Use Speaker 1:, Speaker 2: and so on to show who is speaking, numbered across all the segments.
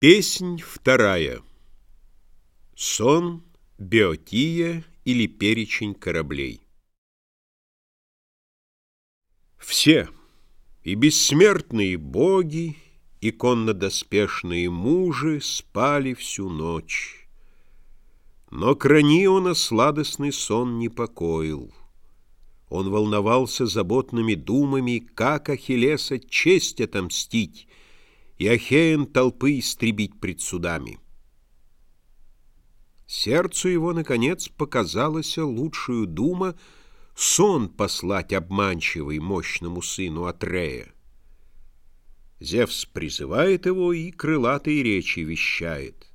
Speaker 1: Песнь вторая. Сон, Беотия или перечень кораблей. Все, и бессмертные боги, и коннодоспешные мужи спали всю ночь. Но Краниона сладостный сон не покоил. Он волновался заботными думами, как Ахиллеса честь отомстить, и Ахеен толпы истребить пред судами. Сердцу его, наконец, показалась лучшую дума сон послать обманчивый мощному сыну Атрея. Зевс призывает его и крылатые речи вещает.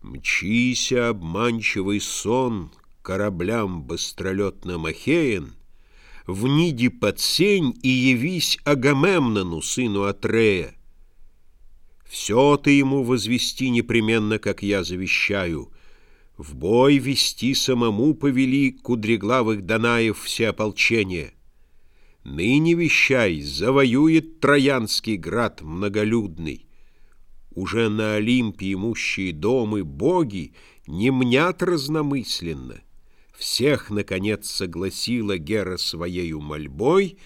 Speaker 1: «Мчися, обманчивый сон, кораблям быстролетным Ахеен, в ниде под сень и явись Агамемнону, сыну Атрея, все ты ему возвести непременно, как я завещаю. В бой вести самому повели кудреглавых Данаев все ополчения. Ныне вещай, завоюет Троянский град многолюдный. Уже на Олимпе имущие домы боги не мнят разномысленно. Всех, наконец, согласила Гера своею мольбой,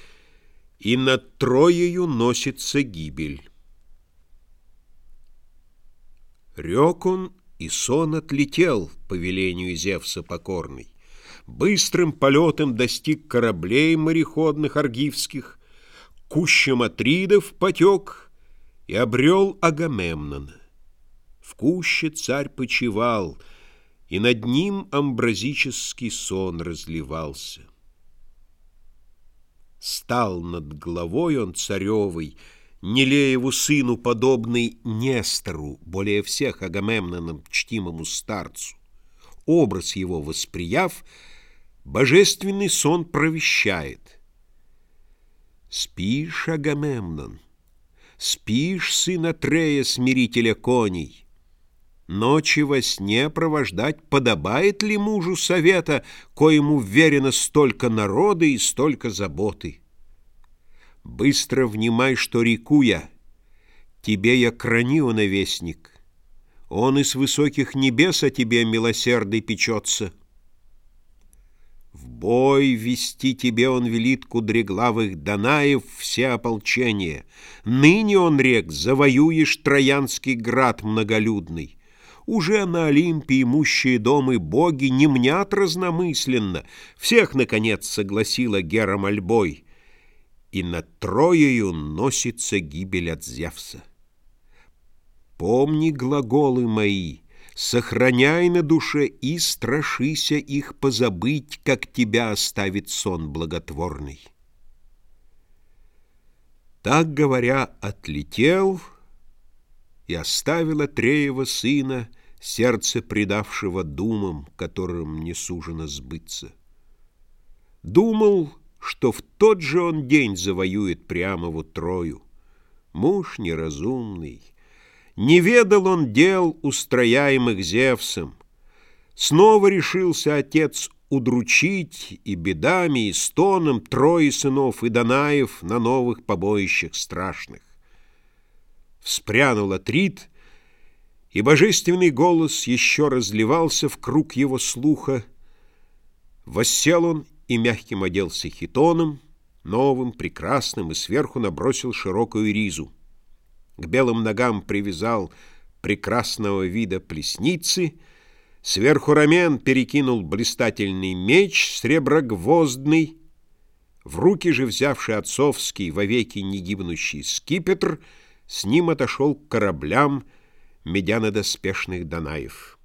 Speaker 1: и над Троею носится гибель. Рек он, и сон отлетел по велению Зевса покорный. Быстрым полетом достиг кораблей мореходных аргивских, кущем Атридов потек и обрел Агамемнона. В куще царь почевал, и над ним амбразический сон разливался. Стал над головой он царевый, Нелееву сыну, подобный Нестору, более всех Агамемноном чтимому старцу. Образ его восприяв, божественный сон провещает. Спишь, Агамемнон, спишь, сын Атрея, смирителя коней, Ночи во сне провождать подобает ли мужу совета, коему верено столько народа и столько заботы? Быстро внимай, что реку я, Тебе я кранио навестник. Он из высоких небес о тебе милосердный печется. В бой вести тебе он велит кудреглавых Данаев все ополчения. Ныне он рек, завоюешь Троянский град многолюдный. Уже на Олимпе имущие домы боги не мнят разномысленно. Всех, наконец, согласила Гера мольбой и над Троею носится гибель от Зевса. Помни глаголы мои, сохраняй на душе и страшися их позабыть, как тебя оставит сон благотворный. Так говоря, отлетел и оставил Атреева сына, сердце предавшего думам, которым не сужено сбыться. Думал, что в тот же он день завоюет Приамову Трою. Муж неразумный, не ведал он дел, устрояемых Зевсом. Снова решился отец удручить и бедами, и стоном трое сынов и Данаев на новых побоищах страшных. Вспрянул Атрит, и божественный голос еще разливался в круг его слуха. Воссел он и мягким оделся хитоном, новым, прекрасным, и сверху набросил широкую ризу. К белым ногам привязал прекрасного вида плесницы, сверху рамен перекинул блистательный меч среброгвоздный, в руки же взявший отцовский, вовеки негибнущий скипетр, с ним отошел к кораблям медянодоспешных Данаев.